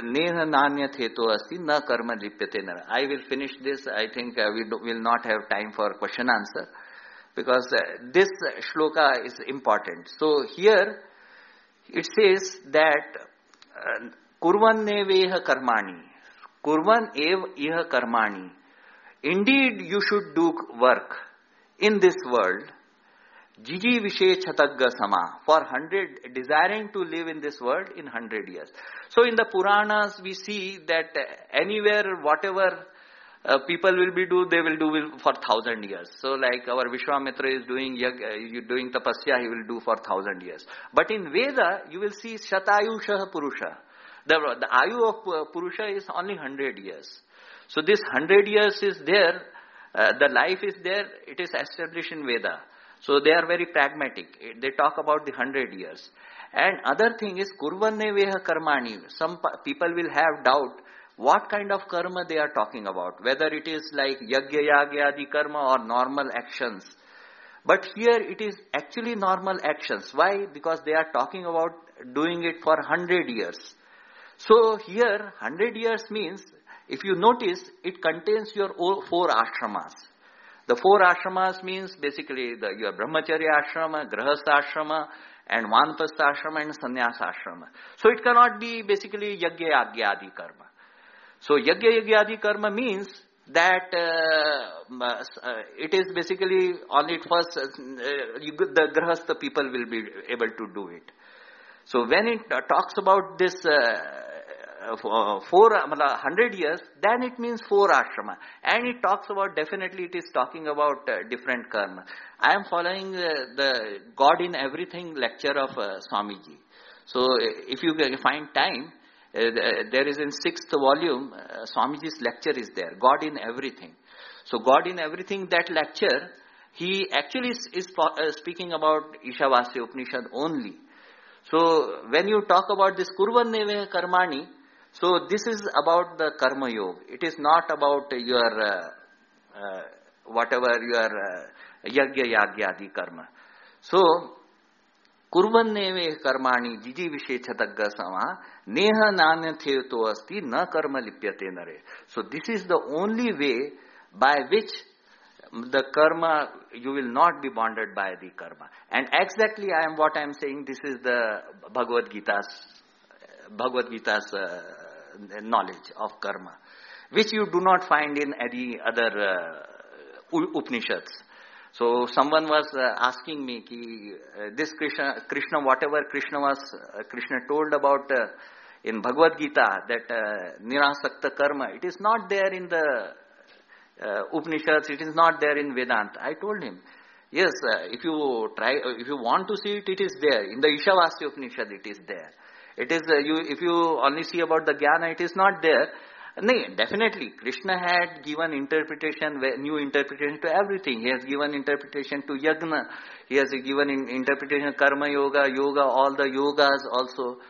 नेह नान्य थे तो अस्ति न कर्म लिप्यते न I will finish this I think we will not have time for question answer uh, this shloka is important. So here it says that uh, kurvan neveha karmani, kurvan ev iha karmani. Indeed, you should do work in this world Jiji Vishe Chatagga Sama, for hundred, desiring to live in this world in hundred years. So in the Puranas we see that anywhere, whatever uh, people will be do, they will do for thousand years. So like our Vishwamitra is doing, uh, doing tapasya, he will do for thousand years. But in Veda, you will see Shatayusha Purusha. The, the Ayu of Purusha is only hundred years. So this hundred years is there, uh, the life is there, it is established in Veda. So they are very pragmatic. They talk about the hundred years. And other thing is kurvanne veha karmani. Some people will have doubt what kind of karma they are talking about. Whether it is like yagya yagyadi karma or normal actions. But here it is actually normal actions. Why? Because they are talking about doing it for hundred years. So here hundred years means if you notice it contains your four ashramas. The four ashramas means basically the, your brahmacharya ashrama, grahastha ashrama, and vanaprastha ashrama and sannyasa ashrama. So it cannot be basically yagya yagyadi karma. So yagya yagyadi karma means that uh, uh, it is basically only first uh, you, the grahastha people will be able to do it. So when it talks about this uh, uh, uh, four, hundred years, then it means four ashrama. And it talks about, definitely it is talking about uh, different karma. I am following uh, the God in Everything lecture of uh, Swamiji. So if you find time, uh, there is in sixth volume, uh, Swamiji's lecture is there, God in Everything. So God in Everything, that lecture, he actually is, is speaking about Ishavasya Upanishad only. So when you talk about this Kurvan Neve Karmani, so this is about the karma yoga. It is not about your uh, uh, whatever your uh, yagya yagyadi karma. So कुर्वन्नेवे कर्माणि जिजी विशेषतज्ञ समा नेह नान्य थे तो अस्ति न कर्म लिप्यते नरे so this is the only way by which the karma you will not be bonded by the karma. And exactly i am what i am saying this is the bhagavad gita's bhagavad gita's uh, knowledge of karma which you do not find in any other uh, upanishads. So someone was uh, asking me, ki, uh, this Krishna, Krishna, whatever Krishna was, uh, Krishna told about uh, in Bhagavad Gita that uh, nirasakta karma, it is not there in the uh, Upanishads, it is not there in Vedanta. I told him, yes, uh, if you try, if you want to see it, it is there. In the Ishavasya Upanishad, it is there. It is, you, if you only see about the jnana, it is not there. No, definitely. Krishna had given interpretation, new interpretation to everything. He has given interpretation to yagna. He has given interpretation karma yoga, yoga, all the yogas also.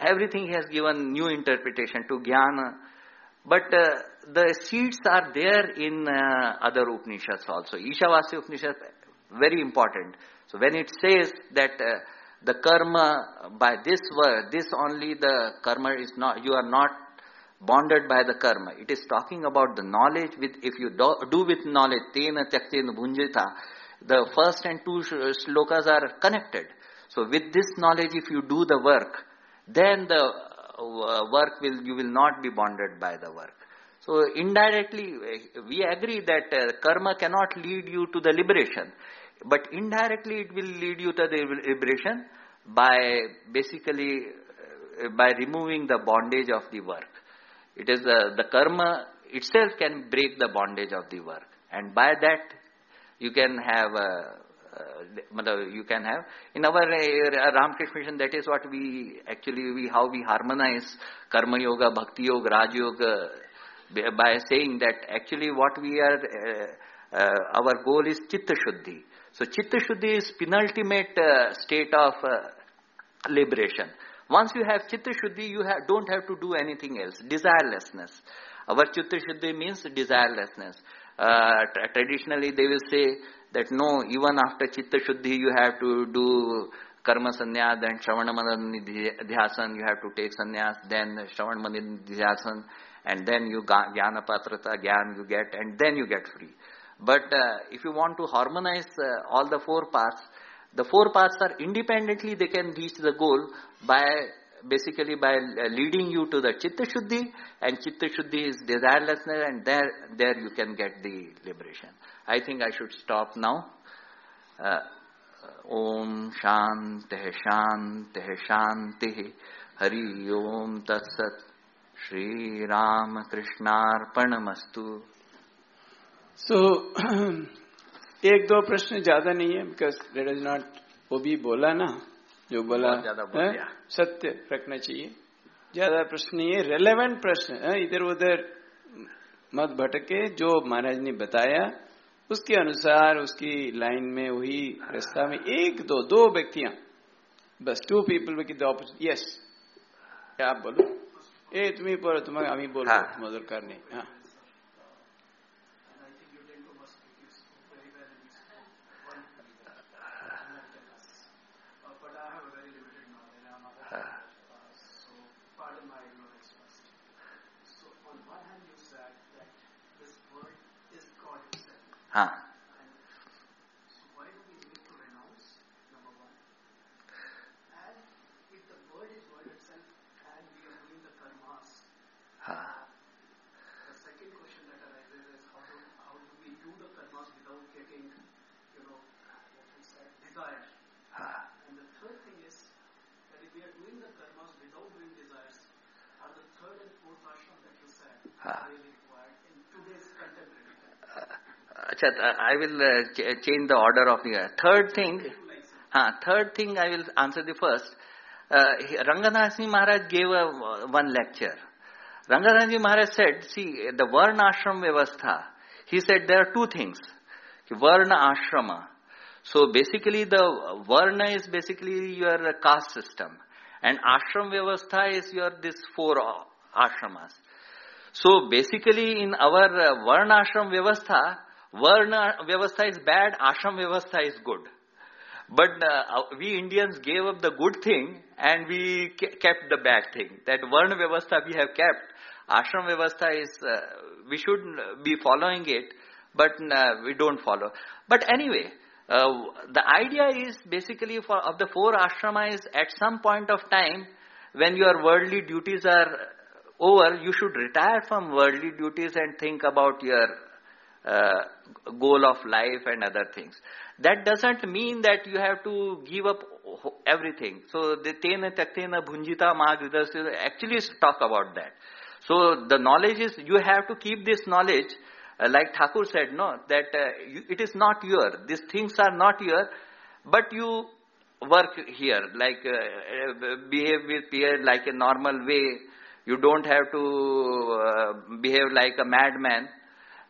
Everything he has given new interpretation to jnana. But uh, the seeds are there in uh, other Upanishads also. Ishavasya Upanishad, very important. So when it says that uh, the karma by this word, this only the karma is not, you are not bonded by the karma. It is talking about the knowledge with, if you do, do with knowledge, tena tyaktena bhunjita, the first and two slokas are connected. So with this knowledge, if you do the work, then the work will, you will not be bonded by the work. So indirectly, we agree that uh, karma cannot lead you to the liberation, but indirectly it will lead you to the liberation by basically uh, by removing the bondage of the work. It is the, the karma itself can break the bondage of the work. And by that, you can have a, uh, you can have in our uh, Ramakrishna mission that is what we actually we how we harmonize karma yoga bhakti yoga raj yoga by saying that actually what we are uh, uh, our goal is chitta shuddhi so chitta shuddhi is penultimate uh, state of uh, liberation once you have chitta shuddhi, you don't have to do anything else. Desirelessness. Our chitta shuddhi means desirelessness. Uh, traditionally, they will say that no, even after chitta shuddhi, you have to do karma sannyas, then shravana dhyasana, you have to take sannyas, then shravana dhyasana, and then you jnana patrata, gyan you get, and then you get free. But uh, if you want to harmonize uh, all the four paths, the four paths are independently they can reach the goal by basically by leading you to the chitta shuddhi and chitta shuddhi is desirelessness and there there you can get the liberation i think i should stop now uh, om shantih shantih shantih hari om tatsat shri ram krishnarpanamastu so एक दो प्रश्न ज़्यादा नहीं है because that is not वो भी बोला ना जो बोला है? सत्य रखना चाहिए। ज़्यादा प्रश्न नहीं है रेलेवेंट प्रश्न है? इधर उधर मत भटके जो महाराज ने बताया उसके अनुसार उसकी लाइन में वही रास्ता में एक दो दो व्यक्तियाँ। बस two people with the opposite yes क्या आप बोलो? ए तुम्हें बोलो तुम्हें अभी बोलो मधुर करने हाँ हाँ। I will uh, ch change the order of the third thing. Uh, third thing, I will answer the first. Uh, Ranganatha Maharaj gave a, one lecture. Ranganatha Maharaj said, see, the Varna Ashram Vyavastha, he said there are two things. Varna Ashrama. So basically the Varna is basically your caste system. And Ashram Vyavastha is your this four ashramas. So basically in our uh, Varna Ashram Vyavastha, Varna Vyavastha is bad, Ashram Vyavastha is good. But uh, we Indians gave up the good thing and we kept the bad thing. That Varna Vyavastha we have kept. Ashram Vyavastha is, uh, we should be following it, but uh, we don't follow. But anyway, uh, the idea is basically for of the four ashramas at some point of time when your worldly duties are over, you should retire from worldly duties and think about your uh, goal of life and other things. That doesn't mean that you have to give up everything. So the tena taktena bhunjita mahagridasya actually talk about that. So the knowledge is, you have to keep this knowledge, uh, like Thakur said, no, that uh, you, it is not your, these things are not your, but you work here, like uh, behave with peer like a normal way. You don't have to uh, behave like a madman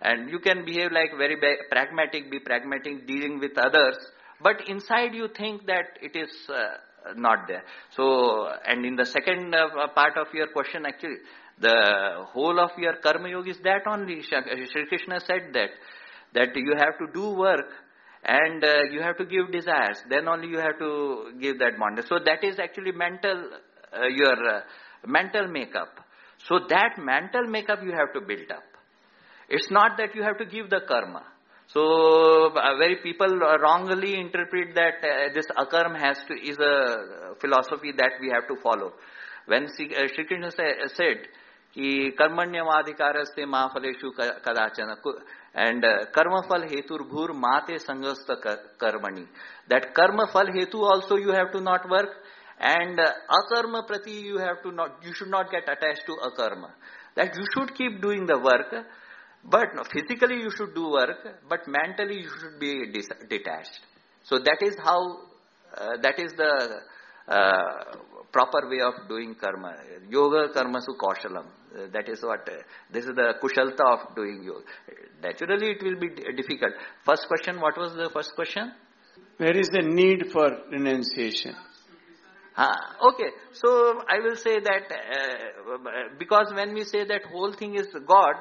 and you can behave like very pragmatic, be pragmatic dealing with others, but inside you think that it is uh, not there. So, and in the second uh, part of your question actually, the whole of your karma yoga is that only. Shri Krishna said that, that you have to do work and uh, you have to give desires. Then only you have to give that bond. So that is actually mental, uh, your uh, mental makeup. So that mental makeup you have to build up. It's not that you have to give the karma. So uh, very people wrongly interpret that uh, this akarma has to is a philosophy that we have to follow. When Sri, uh, Krishna uh, said, "Ki karmanyavadhikaraste ma phaleshu kadachana," and uh, karma phal hetur bhur mate sangasta karmani. That karma phal hetu also you have to not work, and akarma prati you have to not you should not get attached to akarma. That you should keep doing the work but no, physically you should do work, but mentally you should be detached. So that is how, uh, that is the uh, proper way of doing karma. Yoga karma su kaushalam. Uh, that is what, uh, this is the kushalta of doing yoga. Naturally it will be difficult. First question, what was the first question? Where is the need for renunciation? Ah, okay, so I will say that uh, because when we say that whole thing is God,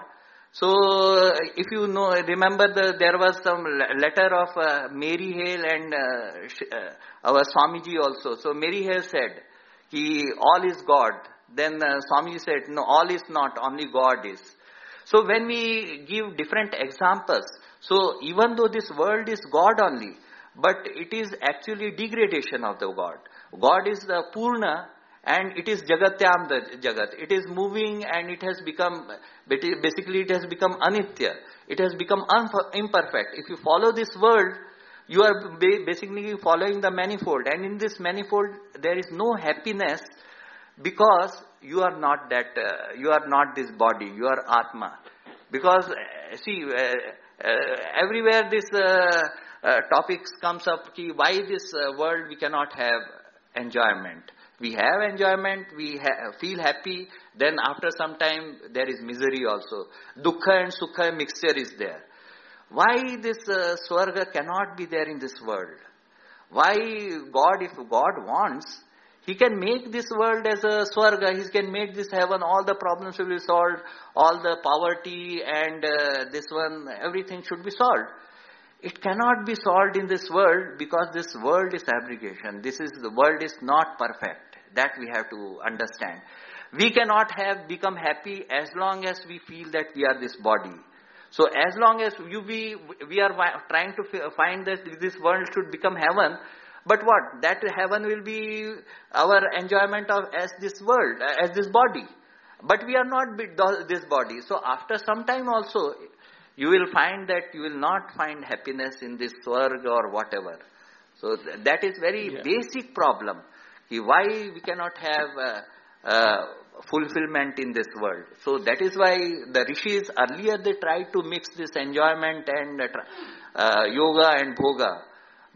so, if you know, remember the, there was some letter of uh, Mary Hale and uh, uh, our Swamiji also. So, Mary Hale said, he, all is God. Then uh, Swamiji said, no, all is not, only God is. So, when we give different examples, so even though this world is God only, but it is actually degradation of the God. God is the Purna and it is jagatyam jagat. It is moving and it has become basically it has become anitya. It has become imperfect. If you follow this world you are basically following the manifold. And in this manifold there is no happiness because you are not that uh, you are not this body. You are atma. Because uh, see uh, uh everywhere this uh, uh, topics comes up ki why this world we cannot have enjoyment we have enjoyment, we ha feel happy, then after some time there is misery also. Dukkha and Sukha mixture is there. Why this uh, Swarga cannot be there in this world? Why God, if God wants, He can make this world as a Swarga, He can make this heaven, all the problems will be solved, all the poverty and uh, this one, everything should be solved. It cannot be solved in this world because this world is abrogation. This is, the world is not perfect. That we have to understand. We cannot have become happy as long as we feel that we are this body. So as long as you we, we are trying to find that this world should become heaven, but what? That heaven will be our enjoyment of as this world, as this body. But we are not this body. So after some time also, you will find that you will not find happiness in this swarg or whatever. So that is very yeah. basic problem why we cannot have uh, uh, fulfillment in this world. So that is why the rishis earlier they tried to mix this enjoyment and uh, yoga and bhoga.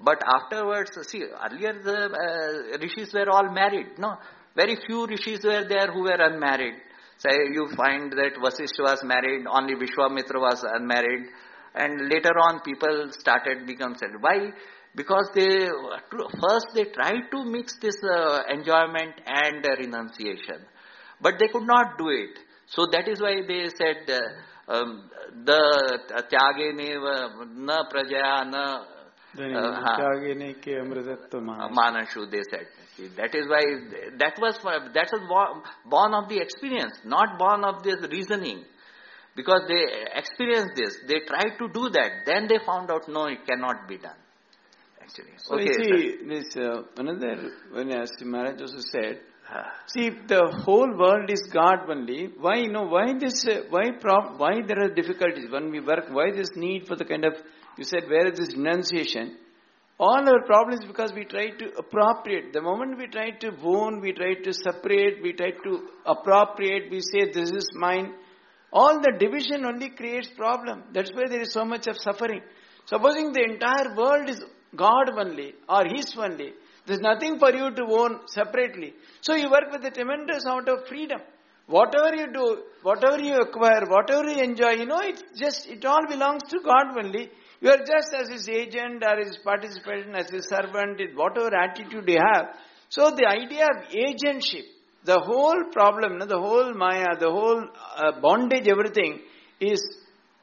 But afterwards, see, earlier the rishis were all married. No, very few rishis were there who were unmarried. Say you find that Vasishtha was married, only Vishwamitra was unmarried, and later on people started become Why? Because they first they tried to mix this uh, enjoyment and uh, renunciation but they could not do it so that is why they said uh, um, the tyage neva na prajaya na Manashu, they said. That is why, that was, that was born of the experience, not born of this reasoning. Because they experienced this, they tried to do that, then they found out, no, it cannot be done. Actually. So okay, you see, this, uh, another, when as Maharaj also said, See, if the whole world is God only, why you know why this uh, why prob, why there are difficulties when we work? Why this need for the kind of you said where is this renunciation? All our problems because we try to appropriate. The moment we try to own, we try to separate, we try to appropriate, we say this is mine. All the division only creates problem. That's why there is so much of suffering. Supposing the entire world is God only or His only, there's nothing for you to own separately. So you work with a tremendous amount of freedom. Whatever you do, whatever you acquire, whatever you enjoy, you know, it's just, it all belongs to God only. You are just as his agent or his participant, as his servant, whatever attitude you have. So the idea of agentship, the whole problem, the whole maya, the whole uh, bondage, everything is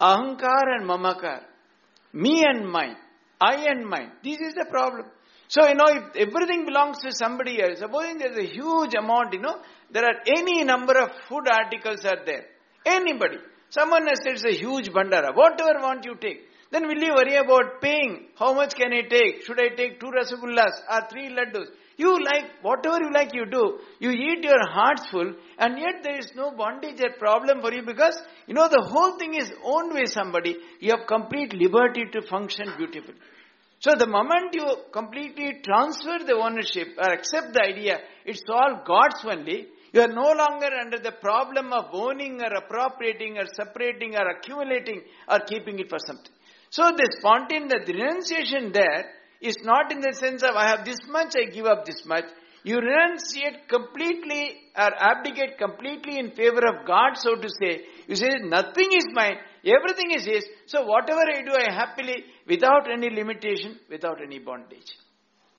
ahankar and mamakar. Me and mine. I and mine. This is the problem. So, you know, if everything belongs to somebody else, supposing there's a huge amount, you know, there are any number of food articles are there. Anybody. Someone has said it's a huge bhandara. Whatever want you take. Then will you worry about paying? How much can I take? Should I take two rasagullas or three laddus? You like, whatever you like you do. You eat your hearts full and yet there is no bondage or problem for you because, you know, the whole thing is owned by somebody. You have complete liberty to function beautifully. So the moment you completely transfer the ownership or accept the idea, it's all God's only, you are no longer under the problem of owning or appropriating or separating or accumulating or keeping it for something. So the spontaneous, the renunciation there is not in the sense of I have this much, I give up this much. You renunciate completely or abdicate completely in favor of God, so to say. You say, nothing is mine, everything is His. So whatever I do, I happily, without any limitation, without any bondage.